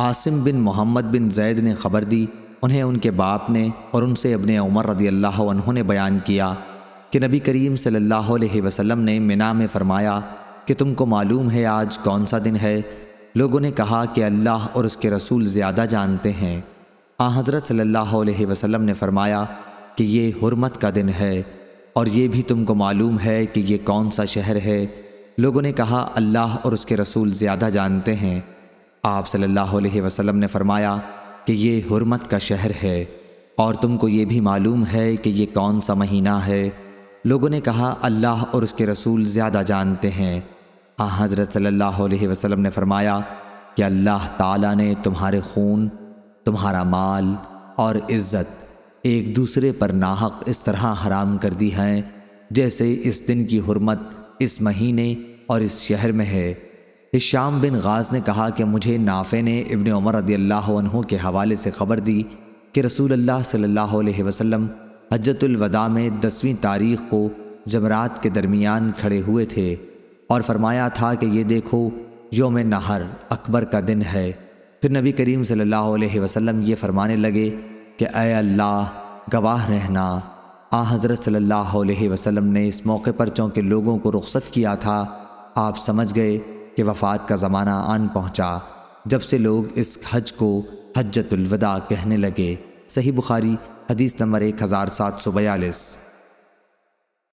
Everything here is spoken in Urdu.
عاصم بن محمد بن زید نے خبر دی، انہیں ان کے باپ نے اور ان سے ابن عمر رضی اللہ عنہ نے بیان کیا کہ نبی کریم صلی اللہ علیہ وسلم نے منا میں فرمایا کہ تم کو معلوم ہے آج کون سا دن ہے؟ لوگوں نے کہا کہ اللہ اور اس کے رسول زیادہ جانتے ہیں۔ آ، حضرت صلی اللہ علیہ وسلم نے فرمایا کہ یہ حرمت کا دن ہے اور یہ بھی تم کو معلوم ہے کہ یہ کون سا شہر ہے۔ لوگوں نے کہا، اللہ اور اس کے رسول زیادہ جانتے ہیں۔ آپ صلی اللہ علیہ وسلم نے فرمایا کہ یہ حرمت کا شہر ہے اور تم کو یہ بھی معلوم ہے کہ یہ کون سا مہینہ ہے۔ لوگوں نے کہا، اللہ اور اس کے رسول زیادہ جانتے ہیں۔ آ، حضرت صلی اللہ علیہ وسلم نے فرمایا کہ اللہ تعالیٰ نے تمہارے خون، تمہارا مال اور عزت ایک دوسرے پر ناحق اس طرح حرام کر دی ہیں جیسے اس دن کی حرمت اس مہینے اور اس شہر میں ہے۔ شام بن غاز نے کہا کہ مجھے نافع نے ابن عمر رضی اللہ عنہ کے حوالے سے خبر دی کہ رسول اللہ صلی اللہ علیہ وسلم حجت الوداع میں دسویں تاریخ کو جمرات کے درمیان کھڑے ہوئے تھے اور فرمایا تھا کہ یہ دیکھو، یوم نہر، اکبر کا دن ہے۔ پھر نبی کریم صلی اللہ علیہ وسلم یہ فرمانے لگے کہ اے اللہ، گواہ رہنا۔ آ حضرت صلی اللہ علیہ وسلم نے اس موقع پر چونکہ لوگوں کو رخصت کیا تھا، آپ سمجھ گئے کہ وفات کا زمانہ آن پہنچا، جب سے لوگ اس حج کو حجت الوداع کہنے لگے۔ صحیح بخاری، حدیث نمبر ایک ہزار سات سو بیالیس۔